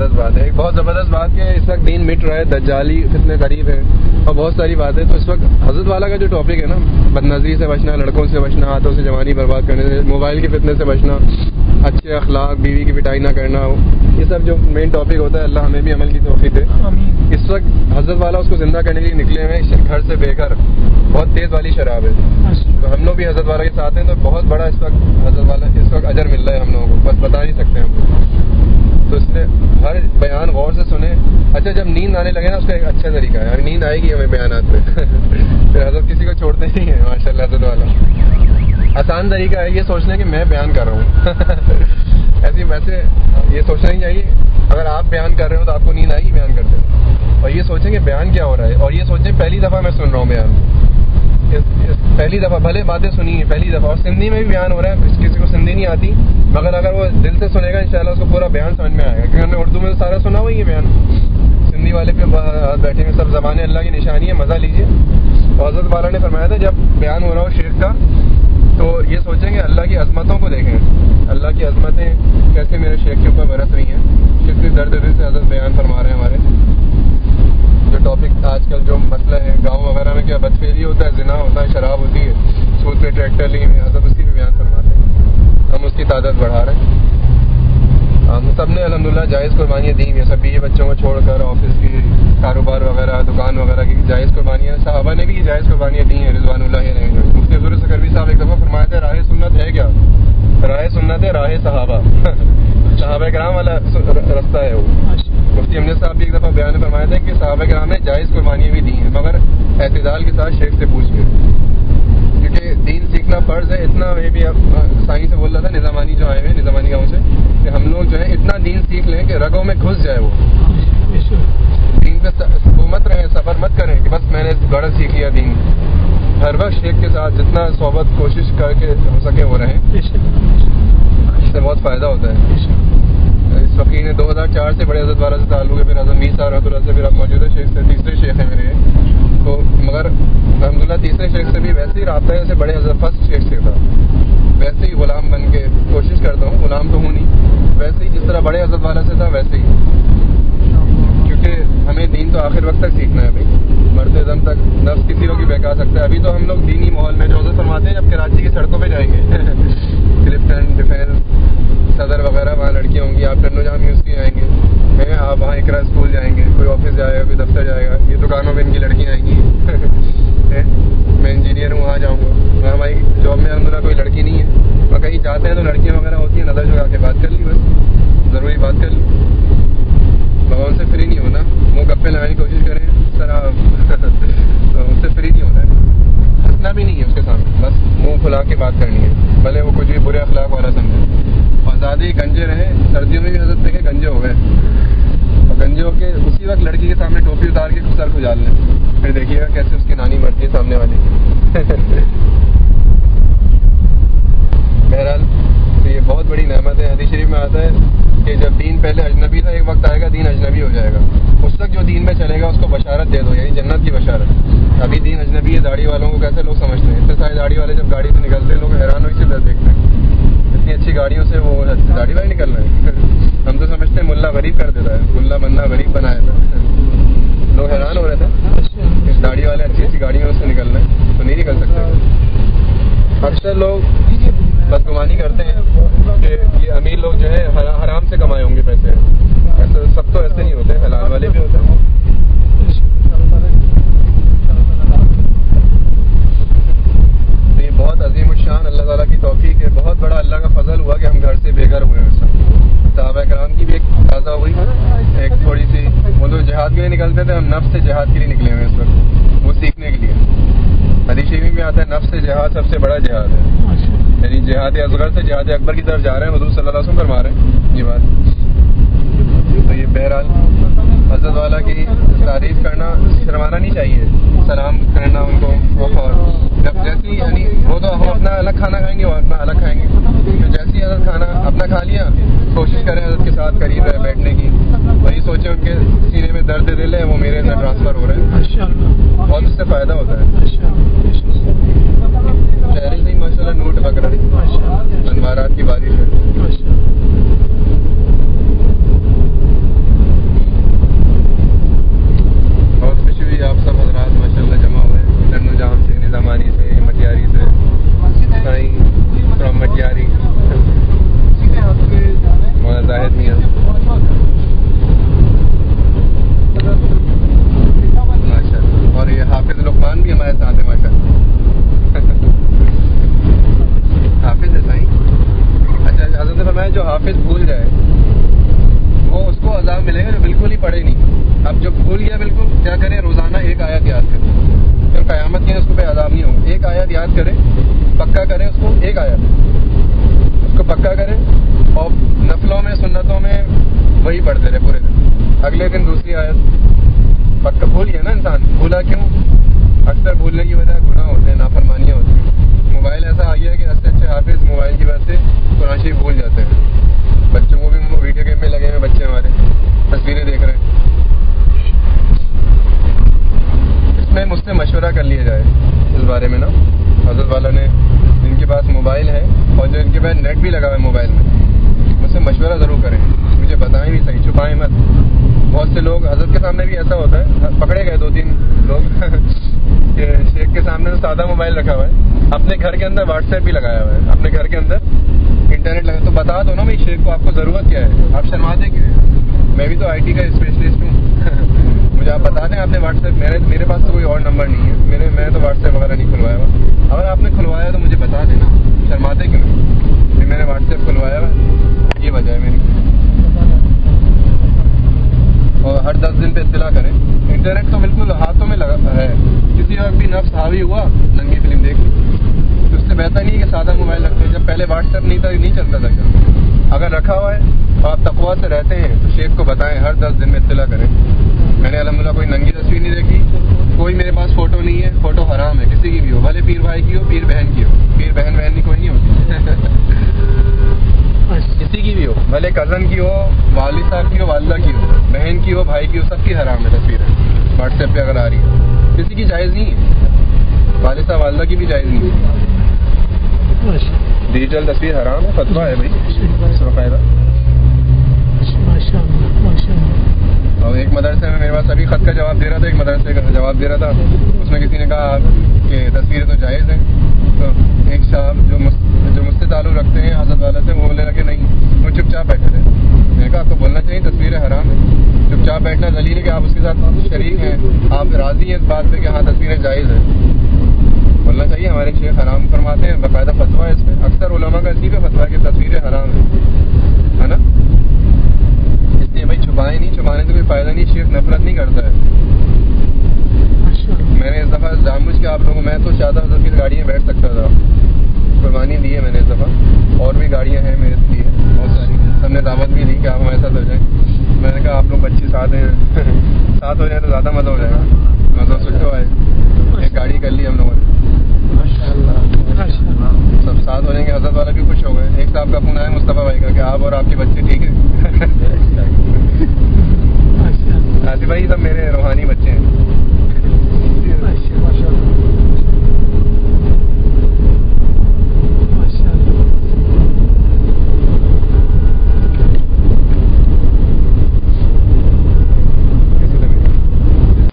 زبردست بات ہے۔ ایک بہت زبردست بات کہ اس وقت دین مٹ رہا ہے دجالی کتنے قریب ہے اور بہت ساری باتیں۔ تو اس وقت حضرت والا کا جو ٹاپک ہے نا بد نظری سے بچنا لڑکوں سے بچنا ہاتھوں سے جوانی برباد کرنے سے موبائل کی فتنے سے بچنا اچھے اخلاق بیوی کی پٹائی نہ کرنا یہ سب جو مین ٹاپک ہوتا ہے اللہ ہمیں بھی عمل کی توفیق دے۔ اس وقت حضرت والا اس کو زندہ کرنے کے لیے نکلے ہوئے گھر سے بے گھر۔ بہت تیز والی شراب ہے۔ تو ہم لوگ بھی حضرت والا کے ساتھ ہیں تو بہت بڑا اس وقت حضرت والا اس وقت اجر مل رہا ہے ہم لوگوں کو۔ بس بتا نہیں سکتے ہم۔ تو اس لیے ہر بیان غور سے سنیں اچھا جب نیند آنے لگے نا، اس کا ایک اچھا طریقہ ہے۔ یعنی نیند آئے گی ہمیں بیانات میں۔ پھر حضرت کسی کو چھوڑتے نہیں ہیں ماشاء اللہ حضرت والا۔ آسان طریقہ ہے یہ سوچنا کہ میں بیان کر رہا ہوں۔ ایسی ویسے یہ سوچنا ہی چاہیے۔ اگر آپ بیان کر رہے ہو تو آپ کو نیند آئے گی بیان کرتے ہو اور یہ سوچیں کہ بیان کیا ہو رہا ہے۔ اور یہ سوچیں پہلی دفعہ میں سن رہا ہوں بیان۔ پہلی دفعہ، بھلے باتیں سنی ہیں، پہلی دفعہ۔ اور سندھی میں بھی بیان ہو رہا ہے، کسی کو سندھی نہیں آتی۔ مگر اگر وہ دل سے سنے گا انشاءاللہ، اس کو پورا بیان سمجھ میں آئے گا، کیونکہ ہم نے اردو میں سارا سنا ہوا ہی ہے بیان۔ سندھی والے پہ بیٹھے ہوئے سب زبانیں، اللہ کی نشانی ہے، مزہ لیجیے اور حضرت والا نے فرمایا تھا، جب بیان ہو رہا ہو شیخ کا، تو یہ سوچیں کہ اللہ کی عظمتوں کو دیکھیں۔ اللہ کی عظمتیں کیسے میرے شیخ کے اوپر برت رہی ہیں۔ کتنی درد دل سے حضرت بیان فرما رہے ہیں ہمارے۔ جو ٹاپک آج کل جو مسئلہ ہے، گاؤں وغیرہ میں کیا بدفیری ہوتا ہے، زنا ہوتا ہے، شراب ہوتی ہے سود پہ ٹریکٹر لی میں حضرت اس کی بھی بیان فرماتے ہیں بڑھا رہے ہیں ہم سب نے الحمد للہ جائز قربانیاں دی ہیں۔ سب بیوی بچوں کو چھوڑ کر آفس کی کاروبار وغیرہ، دکان وغیرہ کی جائز قربانیاں، صحابہ نے بھی جائز قربانیاں دی ہیں، رضوان اللہ مفتی عبد سکروی صاحب ایک دفعہ فرمایا تھا راہ سنت ہے کیا؟ راہ سنت ہے راہ صحابہ۔ صحابہ کرام والا رستہ ہے وہ۔ مفتی امجد صاحب بھی ایک دفعہ بیان فرمایا تھا کہ صحابہ کرام نے جائز قربانیاں بھی دی ہیں، مگر اعتدال کے ساتھ شیخ سے پوچھ کے۔ کیونکہ دین سیکھنا فرض ہے، اتنا میں بھی سائیں سے بول رہا تھا نظامانی جو آئے ہوئے نظامانی گاؤں سے کہ ہم لوگ جو ہے اتنا دین سیکھ لیں کہ رگوں میں گھس جائے وہ۔ دین پہ مت رہیں سفر مت کریں کہ بس میں نے بڑا سیکھ لیا دین۔ ہر وقت شیخ کے ساتھ جتنا صحبت، کوشش کر کے ہو سکے وہ رہیں۔ اس سے بہت فائدہ ہوتا ہے۔ اس فقیر نے دو ہزار چار سے بڑے حضرت والا سے تعلق ہے پھر اعظم میر صاحب رحمۃ اللہ سے پھر اب موجودہ شیخ سے تیسرے شیخ ہیں میرے۔ تو مگر الحمد للہ تیسرے شیخ سے بھی ویسے ہی رابطہ ہے، جیسے بڑے حضرت فرسٹ شیخ سے تھا۔ ویسے ہی غلام بن کے کوشش کرتا ہوں، غلام تو ہوں نہیں۔ ویسے ہی جس طرح بڑے حضرت والا سے تھا، ویسے ہی۔ کیونکہ ہمیں دین تو آخر وقت تک سیکھنا ہے بھائی۔ مرتے دم تک نفس کسی کو بھی بہکا سکتا ہے۔ ابھی تو ہم لوگ دینی ماحول میں جو فرماتے ہیں، جب کراچی کی سڑکوں پہ جائیں گے۔ کلفٹن ڈیفینس صدر وغیرہ، وہاں لڑکیاں ہوں گی، آپ ٹنو جہاں یونیورسٹی آئیں گے آپ وہاں اقرا اسکول جائیں گے کوئی آفس جائے گا کوئی دفتر جائے گا یہ دکانوں میں ان کی لڑکیاں آئیں گی میں انجینئر ہوں وہاں جاؤں گا وہاں ہماری جاب میں الحمد للہ کوئی لڑکی نہیں ہے اور کہیں جاتے ہیں تو لڑکیاں وغیرہ ہوتی ہیں نظر جگا کے بات کر لی بس ضروری بات کر لی ان سے فری نہیں ہونا منہ گپے لگانے کی کوشش کریں سر ان سے فری نہیں ہونا ہے ہنسنا بھی نہیں ہے اس کے سامنے، بس منہ کھلا کے بات کرنی ہے۔ بھلے وہ کچھ بھی برے اخلاق والا سمجھے۔ اور زیادہ ہی گنجے رہے، سردیوں میں بھی حضرت دیکھے گنجے ہو گئے۔ اور گنجے ہو کے اسی وقت لڑکی کے سامنے ٹوپی اتار کے سر کھجال لیں۔ پھر دیکھیے گا کیسے اس کی نانی مرتی ہے سامنے والی۔ بہرحال، تو یہ بہت بڑی نعمت ہے۔ حدیث شریف میں آتا ہے کہ جب دین پہلے اجنبی تھا، ایک وقت آئے گا، دین اجنبی ہو جائے گا۔ اس تک جو دین میں چلے گا، اس کو بشارت دے دو یعنی جنت کی بشارت۔ ابھی دین اجنبی ہے، داڑھی والوں کو کیسے لوگ سمجھتے ہیں؟ اتنے سارے داڑھی والے جب گاڑی سے نکلتے ہیں، لوگ حیران ہوئی سے دیکھتے ہیں۔ اتنی اچھی گاڑیوں سے وہ داڑھی والے نکل رہے ہیں۔ ہم تو سمجھتے ہیں ملا غریب کر دیتا ہے۔ ملا بننا غریب بنایا تھا۔ لوگ حیران ہو رہے تھے۔ داڑھی والے اچھی اچھی گاڑیوں سے نکل رہے ہیں۔ تو نہیں نکل سکتے۔ اکثر لوگ بدگمانی کرتے ہیں کہ یہ امیر لوگ جو ہے حرام سے کمائے ہوں گے پیسے۔ ایسے سب تو ایسے نہیں ہوتے حلال بہت عظیم الشان، اللہ تعالیٰ کی توفیق ہے۔ بہت بڑا اللہ کا فضل ہوا کہ ہم گھر سے بے گھر ہوئے ہیں۔ سب صحابہ کرام کی بھی ایک تازہ ہوئی۔ ایک تھوڑی سی وہ تو جہاد کے لیے نکلتے تھے ہم نفس سے جہاد کے لیے نکلے ہوئے اس وقت۔ وہ سیکھنے کے لیے۔ حدیث شریف میں آتا ہے، نفس سے جہاد سب سے بڑا جہاد ہے۔ یعنی جہاد اصغر سے جہاد اکبر کی طرف جا رہے ہیں، حضور صلی اللہ علیہ وسلم فرما رہے ہیں۔ یہ بات۔ تو یہ بہرحال حضرت والا کی تعریف کرنا شرمانا نہیں چاہیے۔ سلام کرنا ان کو اور۔ جب جیسی یعنی وہ تو ہم اپنا الگ کھانا کھائیں گے وہ اپنا الگ کھائیں گے۔ تو جیسی حضرت کھانا اپنا کھا لیا کوشش کریں حضرت کے ساتھ قریب ہے بیٹھنے کی۔ وہی سوچیں ان کے سینے میں درد دل ہے وہ میرے اندر ٹرانسفر ہو رہے ہیں بہت اس سے فائدہ ہوتا ہے چہرے سے ہی ماشاء اللہ نوٹ پک رہا انوارات کی بارش ہے انسان ملے گا جو بالکل ہی پڑھے نہیں۔ اب جو بھول گیا بالکل، کیا کرے روزانہ ایک آیت یاد کرے پھر قیامت کی اس کو پہ عذاب نہیں ہوگا ایک آیت یاد کرے پکا کرے اس کو، ایک آیت۔ اس کو پکا کرے اور نفلوں میں، سنتوں میں وہی پڑھتے رہے پورے دن۔ اگلے دن دوسری آیت۔ پکا بھول گیا نا انسان؟ بھولا کیوں؟ اکثر بھولنے کی وجہ گناہ ہوتے ہیں، نافرمانیاں ہوتی ہیں۔ موبائل ایسا آ گیا کہ اچھے اچھے حافظ موبائل کی وجہ سے قرآن شریف بھول جاتے ہیں۔ بچوں کو بھی ویڈیو گیم میں لگے ہوئے بچے ہمارے۔ تصویریں دیکھ رہے ہیں۔ اس میں مجھ سے مشورہ کر لیا جائے اس بارے میں نا۔ حضرت والا نے جن کے پاس موبائل ہے اور جو ان کے پاس نیٹ بھی لگا ہوا ہے موبائل میں مجھ سے مشورہ ضرور کریں۔ مجھے بتائیں بھی صحیح، چھپائیں مت۔ بہت سے لوگ، حضرت کے سامنے بھی ایسا ہوتا ہے، پکڑے گئے دو تین لوگ۔ کہ شیخ کے سامنے تو سادہ موبائل رکھا ہوا ہے۔ اپنے گھر کے اندر واٹس ایپ بھی لگایا ہوا ہے۔ اپنے گھر کے اندر انٹرنیٹ لگا تو بتا دو نا بھائی شیخ کو آپ کو ضرورت کیا ہے؟ آپ شرماتے کیوں میں بھی تو آئی ٹی کا اسپیشلسٹ ہوں۔ مجھے آپ بتا دیں، آپ نے واٹس ایپ میرے میرے پاس تو کوئی اور نمبر نہیں ہے۔ میرے میں تو واٹس ایپ وغیرہ نہیں کھلوایا ہوا۔ اگر آپ نے کھلوایا تو مجھے بتا دینا۔ شرماتے کیوں پھر میں نے واٹس ایپ کھلوایا ہوا۔ یہ وجہ ہے میری۔ اور ہر دس دن پہ اطلاع کریں۔ انٹرنیٹ تو بالکل ہاتھوں میں لگا ہے۔ کسی وقت بھی نفس حاوی ہوا، ننگی فلم دیکھ۔ لی تو اس سے بہتر نہیں کہ سادہ موبائل رکھتے جب پہلے واٹس ایپ نہیں تھا نہیں چلتا تھا کیا اگر رکھا ہوا ہے اور آپ تقوا سے رہتے ہیں۔ تو شیخ کو بتائیں ہر دس دن میں اطلاع کریں۔ میں نے الحمد للہ کوئی ننگی تصویر نہیں دیکھی۔ کوئی میرے پاس فوٹو نہیں ہے۔ فوٹو حرام ہے کسی کی بھی ہو۔ بھلے پیر بھائی کی ہو پیر بہن کی ہو۔ پیر بہن بہن کی کوئی نہیں ہوتی۔ کسی کی بھی ہو۔ بھلے کزن کی ہو والد صاحب کی ہو والدہ کی ہو۔ بہن کی ہو بھائی کی ہو سب کی حرام ہے تصویر۔ واٹس ایپ پہ اگر آ رہی ہے۔ کسی کی جائز نہیں ہے۔ والد صاحب والدہ کی بھی جائز نہیں ہے۔ ڈیجیٹل تصویر حرام ہے فتوا ہے بھائی۔ باقاعدہ اور ایک مدرسے میں میرے پاس ابھی خط کا جواب دے رہا تھا، ایک مدرسے کا جواب دے رہا تھا۔ اس میں کسی نے کہا کہ تصویریں تو جائز ہیں تو ایک صاحب جو جو مجھ سے تعلق رکھتے ہیں، حضرت والا سے، وہ بولنے لگے، نہیں، وہ چپ چاپ بیٹھے تھے۔ میں نے کہا، آپ کو بولنا چاہیے، تصویریں حرام ہیں۔ چپ چاپ بیٹھنا دلیل ہے کہ آپ اس کے ساتھ شریک ہیں۔ آپ راضی ہیں اس بات پہ کہ ہاں تصویریں جائز ہیں۔ بولنا چاہیے ہمارے شیخ حرام فرماتے ہیں باقاعدہ فتوا ہے اس پہ اکثر علماء کا اسی پہ فتوا ہے کہ تصویریں حرام ہیں۔ ہے نا؟ اس لیے بھائی چھپائے نہیں چھپانے سے کوئی فائدہ نہیں شیخ نفرت نہیں کرتا ہے۔ میں نے اس دفعہ جان بوجھ کے آپ لوگوں میں تو چاہتا ہوں کی گاڑی میں بیٹھ سکتا تھا۔ قربانی دی ہے میں نے اس دفعہ۔ اور بھی گاڑیاں ہیں میرے لیے۔ بہت ساری۔ سب نے دعوت بھی دی کہ آپ ہمارے ساتھ ہو جائیں۔ میں نے کہا آپ لوگ بچے ساتھ ہیں۔ ساتھ ہو جائیں تو زیادہ مزہ ہو جائے گا۔ مطلب سکھو آئے ایک گاڑی کر لی ہم لوگوں نے۔ سب ساتھ ہو جائیں گے حضرت والا بھی خوش ہو گئے۔ ایک صاحب کا فون آیا مصطفیٰ بھائی کا کہ آپ اور آپ کے بچے ٹھیک ہیں آصف بھائی سب میرے روحانی بچے ہیں۔